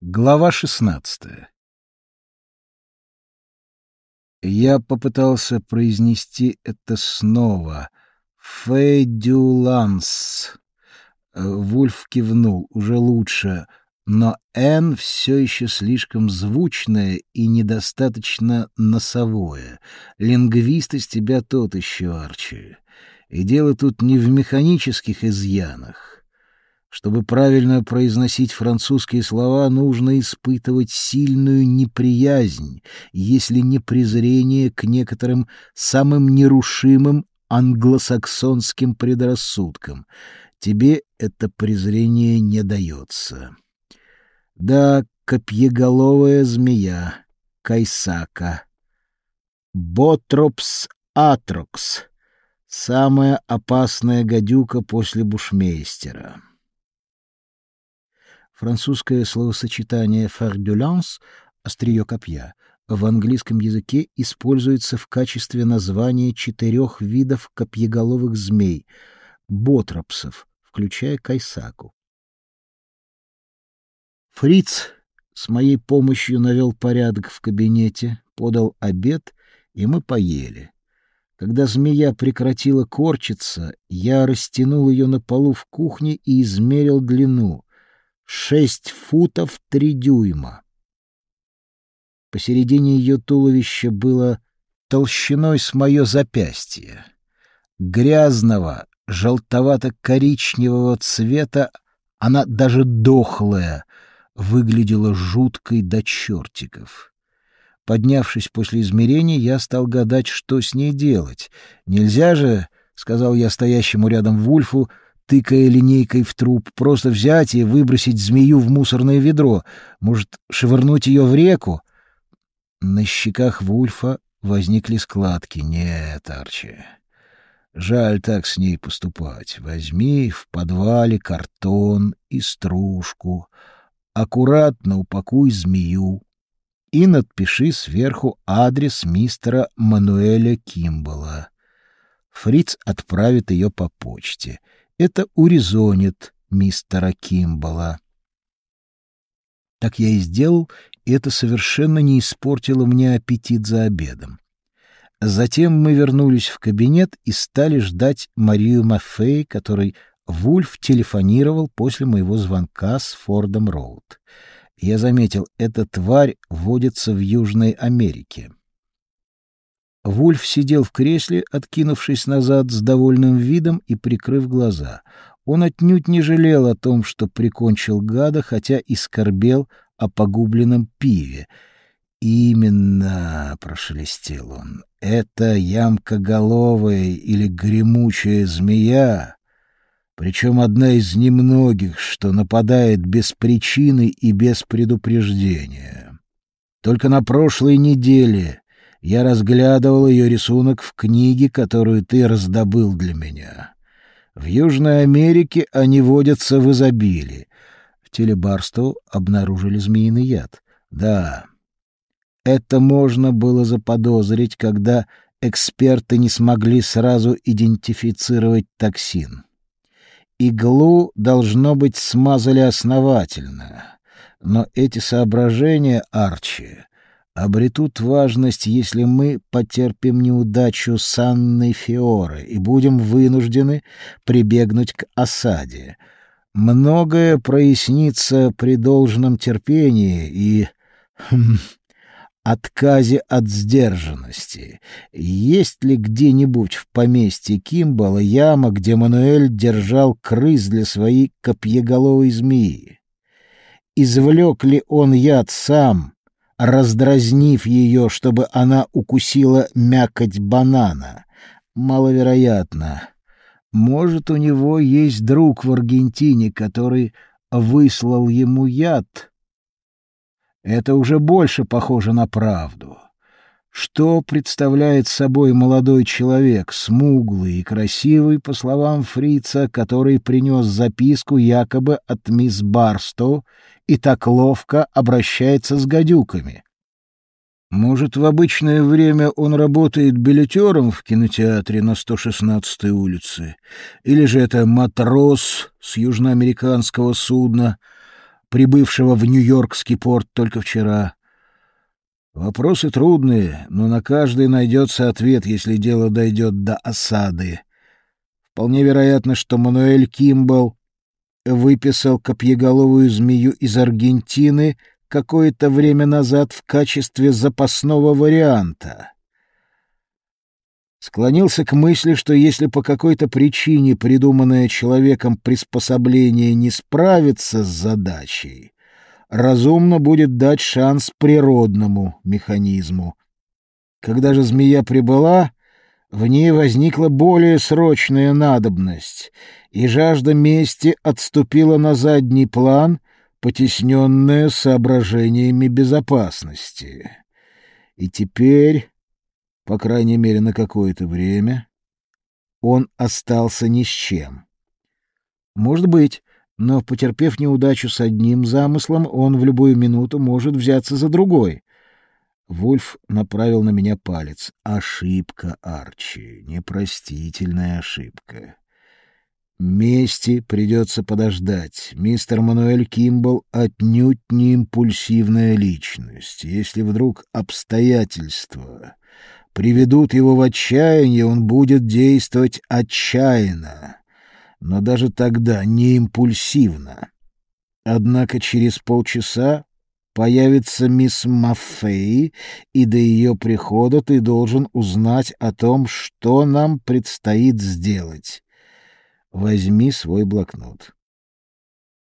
Глава шестнадцатая Я попытался произнести это снова. «Фэдюланс». Вульф кивнул, уже лучше, но «Н» все еще слишком звучное и недостаточно носовое. Лингвист из тебя тот еще, Арчи. И дело тут не в механических изъянах. Чтобы правильно произносить французские слова, нужно испытывать сильную неприязнь, если не презрение к некоторым самым нерушимым англосаксонским предрассудкам. Тебе это презрение не дается. Да, копьеголовая змея, кайсака, ботропс атрокс, самая опасная гадюка после бушмейстера. Французское словосочетание «фардюланс» — «острие копья» в английском языке используется в качестве названия четырех видов копьеголовых змей — ботропсов, включая кайсаку. Фриц с моей помощью навел порядок в кабинете, подал обед, и мы поели. Когда змея прекратила корчиться, я растянул ее на полу в кухне и измерил длину шесть футов три дюйма. Посередине ее туловища было толщиной с мое запястье. Грязного, желтовато-коричневого цвета, она даже дохлая, выглядела жуткой до чертиков. Поднявшись после измерения, я стал гадать, что с ней делать. «Нельзя же», — сказал я стоящему рядом Вульфу, — тыкая линейкой в труп, просто взять и выбросить змею в мусорное ведро, может, швырнуть ее в реку. На щеках Вульфа возникли складки. Нет, Арчи, жаль так с ней поступать. Возьми в подвале картон и стружку, аккуратно упакуй змею и надпиши сверху адрес мистера Мануэля Кимбала. Фриц отправит ее по почте — это урезонит мистера Кимбала. Так я и сделал, и это совершенно не испортило мне аппетит за обедом. Затем мы вернулись в кабинет и стали ждать Марию Маффей, которой Вульф телефонировал после моего звонка с Фордом Роуд. Я заметил, эта тварь водится в Южной Америке. Вульф сидел в кресле, откинувшись назад с довольным видом и прикрыв глаза. Он отнюдь не жалел о том, что прикончил гада, хотя и скорбел о погубленном пиве. «Именно», — прошелестел он, — «это ямкоголовая или гремучая змея, причем одна из немногих, что нападает без причины и без предупреждения. Только на прошлой неделе я разглядывал ее рисунок в книге, которую ты раздобыл для меня. В Южной Америке они водятся в изобилии. В теле Барстоу обнаружили змеиный яд. Да, это можно было заподозрить, когда эксперты не смогли сразу идентифицировать токсин. Иглу, должно быть, смазали основательно. Но эти соображения, Арчи, обретут важность, если мы потерпим неудачу с Анной Фиоре и будем вынуждены прибегнуть к осаде. Многое прояснится при должном терпении и хм, отказе от сдержанности. Есть ли где-нибудь в поместье Кимбала яма, где Мануэль держал крыс для своей копьеголовой змеи? Извлек ли он яд сам — раздразнив ее, чтобы она укусила мякоть банана. Маловероятно. Может, у него есть друг в Аргентине, который выслал ему яд? Это уже больше похоже на правду. Что представляет собой молодой человек, смуглый и красивый, по словам фрица, который принес записку якобы от мисс Барстоу и так ловко обращается с гадюками? Может, в обычное время он работает билетером в кинотеатре на 116-й улице? Или же это матрос с южноамериканского судна? прибывшего в Нью-Йоркский порт только вчера. Вопросы трудные, но на каждый найдется ответ, если дело дойдет до осады. Вполне вероятно, что Мануэль Кимбл выписал копьеголовую змею из Аргентины какое-то время назад в качестве запасного варианта. Склонился к мысли, что если по какой-то причине придуманное человеком приспособление не справится с задачей, разумно будет дать шанс природному механизму. Когда же змея прибыла, в ней возникла более срочная надобность, и жажда мести отступила на задний план, потесненная соображениями безопасности. И теперь, по крайней мере на какое-то время, он остался ни с чем. Может быть, но, потерпев неудачу с одним замыслом, он в любую минуту может взяться за другой. Вульф направил на меня палец. Ошибка, Арчи, непростительная ошибка. Мести придется подождать. Мистер Мануэль Кимбл отнюдь не импульсивная личность. Если вдруг обстоятельства приведут его в отчаяние, он будет действовать отчаянно, но даже тогда не импульсивно. Однако через полчаса появится мисс Маффей, и до ее прихода ты должен узнать о том, что нам предстоит сделать. Возьми свой блокнот.